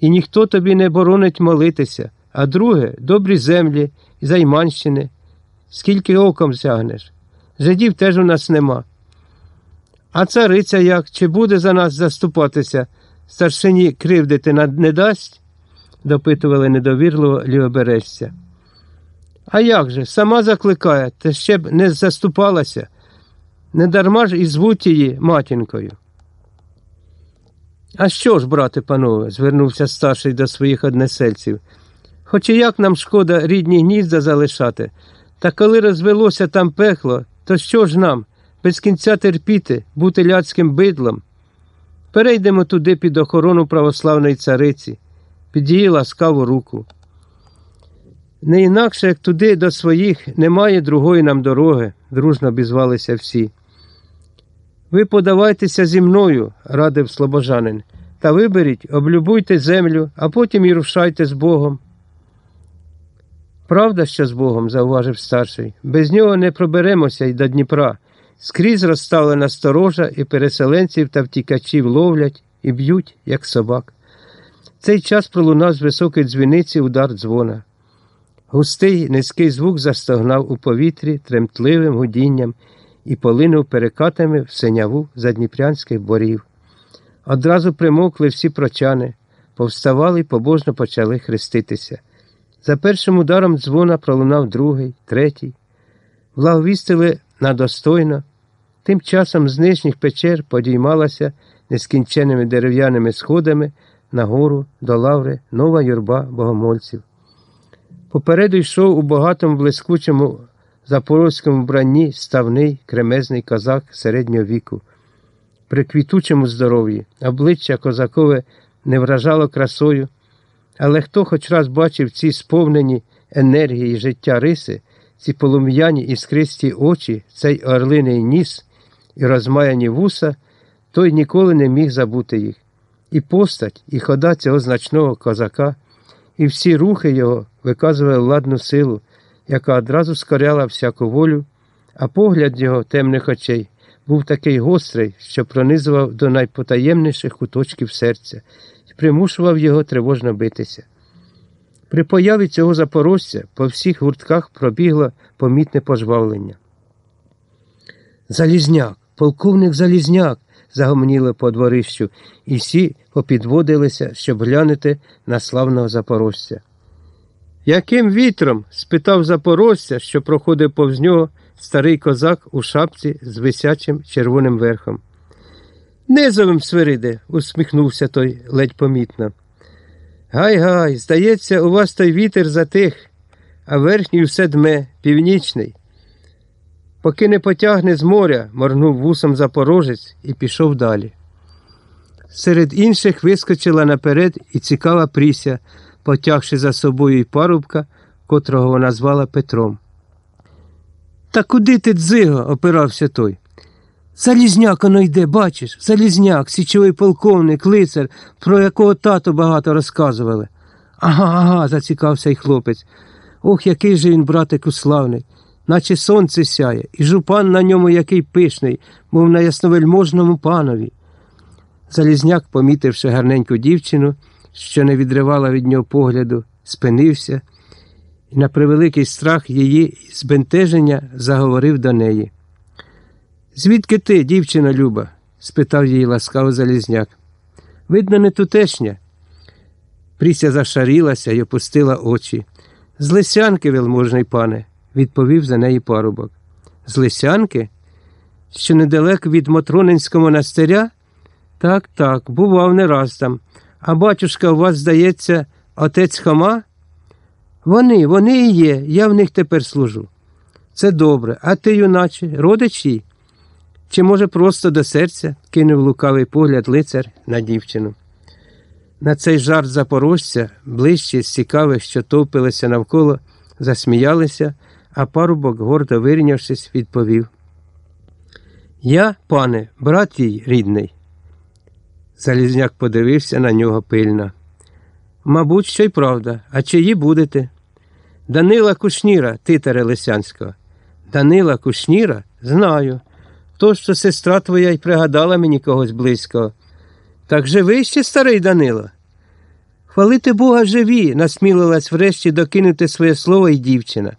і ніхто тобі не боронить молитися, а друге добрі землі займанщини. Скільки оком сягнеш? Жидів теж у нас нема. А цариця як? Чи буде за нас заступатися? Старшині кривдити не дасть? допитували недовірливо лівобережця. А як же? Сама закликає, та ще б не заступалася. Не дарма ж і звуть її матінкою. А що ж, брате панове, звернувся старший до своїх однесельців. Хоч і як нам шкода рідні гнізда залишати, та коли розвелося там пекло, то що ж нам, без кінця терпіти, бути ляцьким бидлом? Перейдемо туди під охорону православної цариці, під її ласкаву руку. Не інакше, як туди до своїх немає другої нам дороги, дружно обізвалися всі. Ви подавайтеся зі мною, радив слобожанин, та виберіть, облюбуйте землю, а потім і рушайте з Богом. Правда, що з Богом, зауважив старший, без нього не проберемося й до Дніпра. Скрізь розставлена сторожа, і переселенців та втікачів ловлять і б'ють, як собак. Цей час пролунав з високої дзвіниці удар дзвона. Густий низький звук застогнав у повітрі тремтливим гудінням і полинув перекатами в синяву задніпрянських борів. Одразу примовкли всі прочани, повставали й побожно почали хреститися. За першим ударом дзвона пролунав другий, третій. Благовістили надостойно. Тим часом з нижніх печер подіймалася нескінченними дерев'яними сходами нагору до лаври нова юрба богомольців. Попереду йшов у багатому блискучому запорозькому вбранні ставний кремезний козак середнього віку. При квітучому здоров'ї обличчя козакове не вражало красою, але хто хоч раз бачив ці сповнені енергії життя риси, ці полум'яні іскристі очі, цей орлиний ніс і розмаяні вуса, той ніколи не міг забути їх. І постать, і хода цього значного козака, і всі рухи його виказували ладну силу, яка одразу скоряла всяку волю, а погляд його темних очей був такий гострий, що пронизував до найпотаємніших куточків серця і примушував його тривожно битися. При появі цього запорожця по всіх гуртках пробігло помітне пожвавлення. Залізняк, полковник Залізняк, загомоніли по дворищу, і всі попідводилися, щоб глянути на славного запорожця. Яким вітром? спитав запорожця, що проходив повз нього старий козак у шапці з висячим червоним верхом. Низовим свириде, усміхнувся той ледь помітно. Гай гай, здається, у вас той вітер затих, а верхній все дме, північний. Поки не потягне з моря, моргнув вусом запорожець і пішов далі. Серед інших вискочила наперед і цікава Пріся, потягши за собою й парубка, котрого вона звала Петром. Та куди ти, дзиго? опирався той. Залізняк оно йде, бачиш, Залізняк, січовий полковник, лицар, про якого тато багато розказували. Ага, ага, зацікався й хлопець. Ох, який же він, братику, славний, наче сонце сяє, і жупан на ньому який пишний, мов на ясновельможному панові. Залізняк, помітивши гарненьку дівчину, що не відривала від нього погляду, спинився і на превеликий страх її збентеження заговорив до неї. Звідки ти, дівчина Люба? спитав її ласкаво Залізняк. Видно, не тутешня. Пріся зашарілася й опустила очі. З Лисянки, велможний пане, відповів за неї парубок. З Лисянки? Що недалеко від Мотронинського монастиря? Так, так, бував не раз там. А батюшка у вас, здається, отець Хома? Вони, вони і є, я в них тепер служу. Це добре, а ти, юначе, родич їй? Чи, може, просто до серця? кинув лукавий погляд лицар на дівчину. На цей жарт запорожця, ближче з цікавих, що товпилися навколо, засміялися, а парубок, гордо вирівнявшись, відповів. Я, пане, брат їй рідний. Залізняк подивився на нього пильно. Мабуть, що й правда. А чиї будете? Данила Кушніра, титаре Лисянського. Данила Кушніра? Знаю. То, що сестра твоя й пригадала мені когось близького. Так живий ще старий Данила? Хвалити Бога живі, насмілилась врешті докинути своє слово й дівчина.